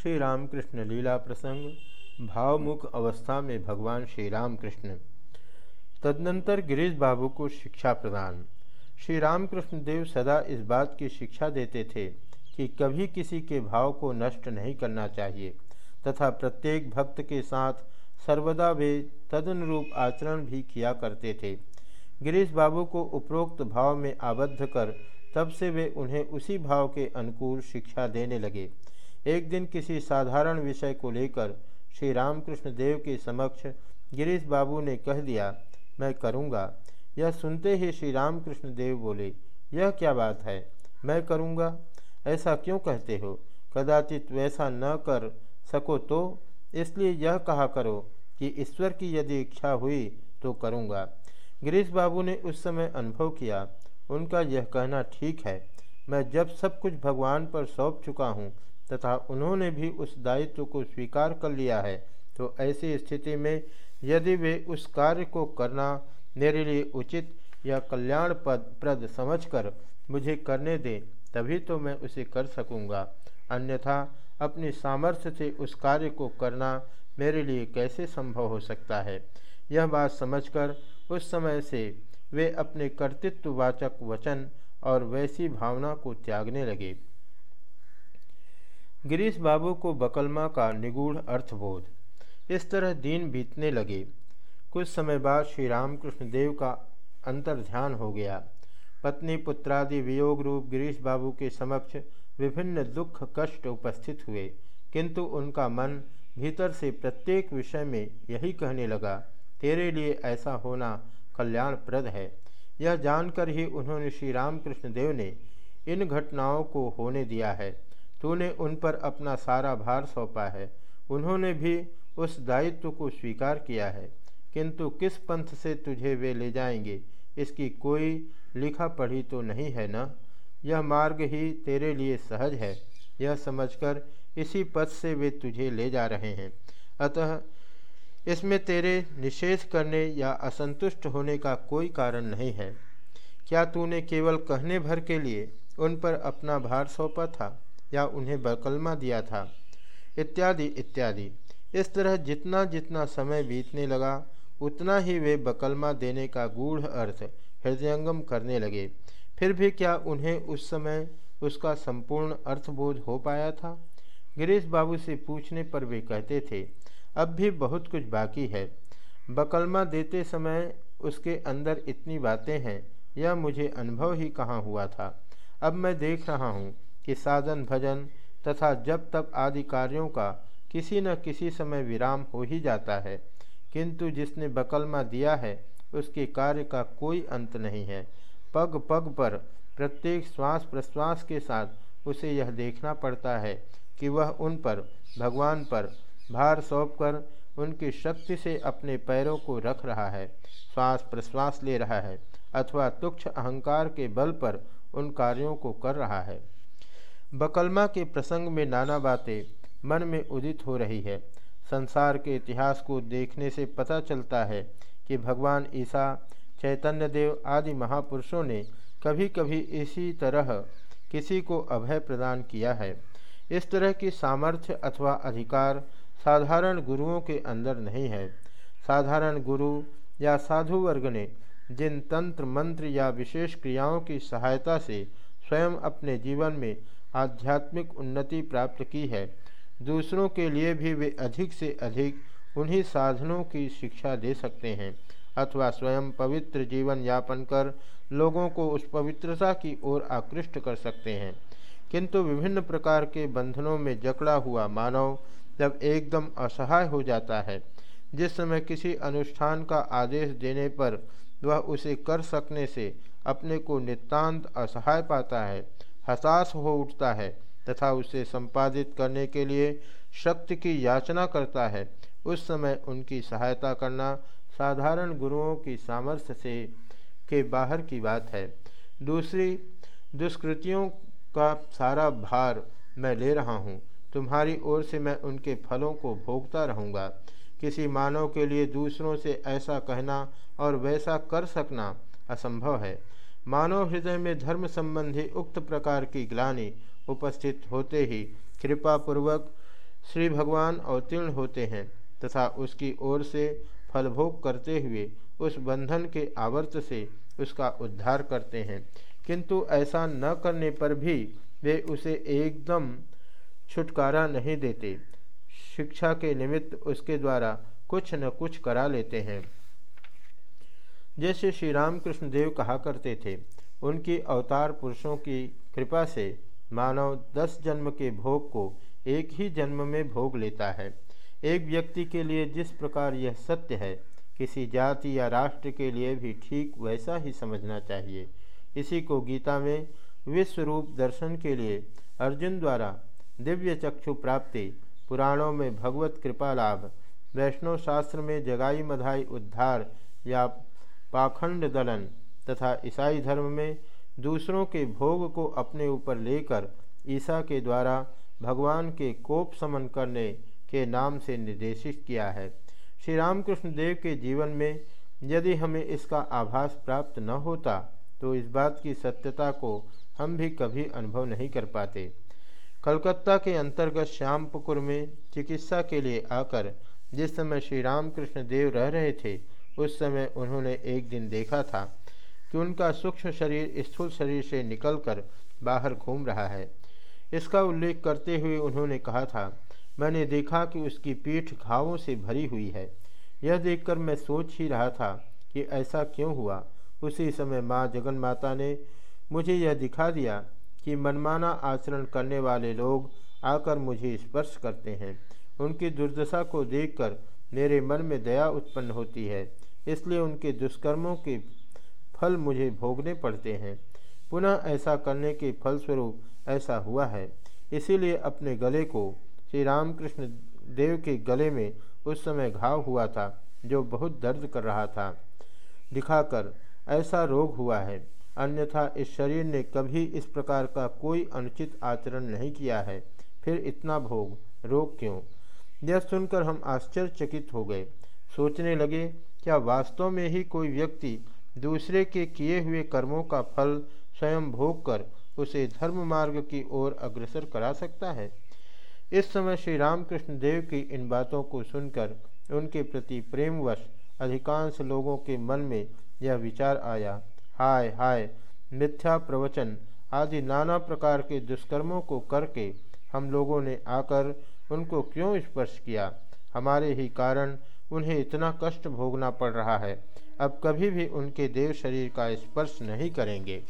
श्री रामकृष्ण लीला प्रसंग, भावमुख अवस्था में भगवान श्री रामकृष्ण तदनंतर गिरीश बाबू को शिक्षा प्रदान। श्री रामकृष्ण देव सदा इस बात की शिक्षा देते थे कि कभी किसी के भाव को नष्ट नहीं करना चाहिए, तथा प्रत्येक भक्त के साथ सर्वदा वे तदनुरूप आचरण भी किया करते थे। गिरीश बाबू को उपरोक्त भाव में आबद्ध कर तब से वे उन्हें उसी भाव के अनुकूल शिक्षा देने लगे। एक दिन किसी साधारण विषय को लेकर श्री रामकृष्ण देव के समक्ष गिरीश बाबू ने कह दिया, मैं करूँगा। यह सुनते ही श्री रामकृष्ण देव बोले, यह क्या बात है? मैं करूँगा? ऐसा क्यों कहते हो? कदाचित वैसा न कर सको तो। इसलिए यह कहा करो कि ईश्वर की यदि इच्छा हुई तो करूँगा। गिरीश बाबू ने उस समय अनुभव किया। उनका यह कहना ठीक है। मैं जब सब कुछ भगवान पर सौंप चुका हूँ तथा उन्होंने भी उस दायित्व को स्वीकार कर लिया है तो ऐसी स्थिति में यदि वे उस कार्य को करना मेरे लिए उचित या कल्याण पद प्रद समझकर मुझे करने दें, तभी तो मैं उसे कर सकूँगा। अन्यथा अपनी सामर्थ्य से उस कार्य को करना मेरे लिए कैसे संभव हो सकता है? यह बात समझकर उस समय से वे अपने कर्तृत्ववाचक वचन और वैसी भावना को त्यागने लगे। गिरीश बाबू को बकलमा का निगूढ़ अर्थबोध। इस तरह दिन बीतने लगे। कुछ समय बाद श्री रामकृष्ण देव का अंतर ध्यान हो गया। पत्नी पुत्रादि वियोग रूप गिरीश बाबू के समक्ष विभिन्न दुख कष्ट उपस्थित हुए, किंतु उनका मन भीतर से प्रत्येक विषय में यही कहने लगा, तेरे लिए ऐसा होना कल्याणप्रद है। यह जानकर ही उन्होंने श्री रामकृष्ण देव ने इन घटनाओं को होने दिया है। तूने उन पर अपना सारा भार सौंपा है। उन्होंने भी उस दायित्व को स्वीकार किया है। किंतु किस पंथ से तुझे वे ले जाएँगे, इसकी कोई लिखा पढ़ी तो नहीं है न? यह मार्ग ही तेरे लिए सहज है। यह समझकर इसी पथ से वे तुझे ले जा रहे हैं। अतः इसमें तेरे निषेध करने या असंतुष्ट होने का कोई कारण नहीं है। क्या तूने केवल कहने भर के लिए उन पर अपना भार सौंपा था या उन्हें बकलमा दिया था? इत्यादि इत्यादि। इस तरह जितना जितना समय बीतने लगा, उतना ही वे बकलमा देने का गूढ़ अर्थ हृदयंगम करने लगे। फिर भी क्या उन्हें उस समय उसका संपूर्ण अर्थबोध हो पाया था? गिरीश बाबू से पूछने पर वे कहते थे अब भी बहुत कुछ बाकी है। बकलमा देते समय उसके अंदर इतनी बातें हैं, यह मुझे अनुभव ही कहाँ हुआ था। अब मैं देख रहा हूँ कि साधन भजन तथा जब तक आदि कार्यों का किसी न किसी समय विराम हो ही जाता है, किंतु जिसने बकलमा दिया है, उसके कार्य का कोई अंत नहीं है। पग पग पर प्रत्येक श्वास प्रश्वास के साथ उसे यह देखना पड़ता है कि वह उन पर, भगवान पर भार सौंप कर उनकी शक्ति से अपने पैरों को रख रहा है, श्वास प्रश्वास ले रहा है, अथवा तुक्ष अहंकार के बल पर उन कार्यों को कर रहा है। बकलमा के प्रसंग में नाना बातें मन में उदित हो रही है। संसार के इतिहास को देखने से पता चलता है कि भगवान ईसा चैतन्य देव आदि महापुरुषों ने कभी कभी इसी तरह किसी को अभय प्रदान किया है। इस तरह की सामर्थ्य अथवा अधिकार साधारण गुरुओं के अंदर नहीं है। साधारण गुरु या साधु वर्ग ने जिन तंत्र, मंत्र या विशेष क्रियाओं की सहायता से स्वयं अपने जीवन में आध्यात्मिक उन्नति प्राप्त की है, दूसरों के लिए भी वे अधिक से अधिक उन्हीं साधनों की शिक्षा दे सकते हैं अथवा स्वयं पवित्र जीवन यापन कर लोगों को उस पवित्रता की ओर आकृष्ट कर सकते हैं। किंतु विभिन्न प्रकार के बंधनों में जकड़ा हुआ मानव जब एकदम असहाय हो जाता है। जिस समय किसी अनुष्ठान का आदेश देने पर वह उसे कर सकने से अपने को नितांत असहाय पाता है, हताश हो उठता है तथा उसे संपादित करने के लिए शक्ति की याचना करता है। उस समय उनकी सहायता करना साधारण गुरुओं की सामर्थ्य से के बाहर की बात है। दूसरी, दुष्कृतियों का सारा भार मैं ले रहा हूँ। तुम्हारी ओर से मैं उनके फलों को भोगता रहूँगा। किसी मानव के लिए दूसरों से ऐसा कहना और वैसा कर सकना असंभव है। मानव हृदय में धर्म संबंधी उक्त प्रकार की ग्लानि उपस्थित होते ही कृपापूर्वक श्री भगवान अवतीर्ण होते हैं तथा उसकी ओर से फलभोग करते हुए उस बंधन के आवर्त से उसका उद्धार करते हैं। किंतु ऐसा न करने पर भी वे उसे एकदम छुटकारा नहीं देते। शिक्षा के निमित्त उसके द्वारा कुछ न कुछ करा लेते हैं। जैसे श्री रामकृष्ण देव कहा करते थे, उनकी अवतार पुरुषों की कृपा से मानव दस जन्म के भोग को एक ही जन्म में भोग लेता है। एक व्यक्ति के लिए जिस प्रकार यह सत्य है, किसी जाति या राष्ट्र के लिए भी ठीक वैसा ही समझना चाहिए। इसी को गीता में विश्व रूप दर्शन के लिए अर्जुन द्वारा दिव्य चक्षु प्राप्ति, पुराणों में भगवत कृपा लाभ, वैष्णव शास्त्र में जगाई मधाई उद्धार या पाखंड दलन तथा ईसाई धर्म में दूसरों के भोग को अपने ऊपर लेकर ईसा के द्वारा भगवान के कोप समन करने के नाम से निर्देशित किया है। श्री रामकृष्ण देव के जीवन में यदि हमें इसका आभास प्राप्त न होता तो इस बात की सत्यता को हम भी कभी अनुभव नहीं कर पाते। कलकत्ता के अंतर्गत श्यामपुकुर में चिकित्सा के लिए आकर जिस समय श्री रामकृष्ण देव रह रहे थे, उस समय उन्होंने एक दिन देखा था कि उनका सूक्ष्म शरीर स्थूल शरीर से निकलकर बाहर घूम रहा है। इसका उल्लेख करते हुए उन्होंने कहा था, मैंने देखा कि उसकी पीठ घावों से भरी हुई है। यह देखकर मैं सोच ही रहा था कि ऐसा क्यों हुआ। उसी समय माँ जगन माता ने मुझे यह दिखा दिया कि मनमाना आचरण करने वाले लोग आकर मुझे स्पर्श करते हैं। उनकी दुर्दशा को देखकर मेरे मन में दया उत्पन्न होती है। इसलिए उनके दुष्कर्मों के फल मुझे भोगने पड़ते हैं। पुनः ऐसा करने के फलस्वरूप ऐसा हुआ है। इसीलिए अपने गले को श्री रामकृष्ण देव के गले में उस समय घाव हुआ था, जो बहुत दर्द कर रहा था। दिखाकर ऐसा रोग हुआ है। अन्यथा इस शरीर ने कभी इस प्रकार का कोई अनुचित आचरण नहीं किया है। फिर इतना भोग, रोग क्यों? यह सुनकर हम आश्चर्यचकित हो गए। सोचने लगे, क्या वास्तव में ही कोई व्यक्ति दूसरे के किए हुए कर्मों का फल स्वयं भोग कर उसे धर्म मार्ग की ओर अग्रसर करा सकता है? इस समय श्री रामकृष्ण देव की इन बातों को सुनकर उनके प्रति प्रेमवश अधिकांश लोगों के मन में यह विचार आया। हाय हाय, मिथ्या प्रवचन आदि नाना प्रकार के दुष्कर्मों को करके हम लोगों ने आकर उनको क्यों स्पर्श किया? हमारे ही कारण उन्हें इतना कष्ट भोगना पड़ रहा है। अब कभी भी उनके देव शरीर का स्पर्श नहीं करेंगे।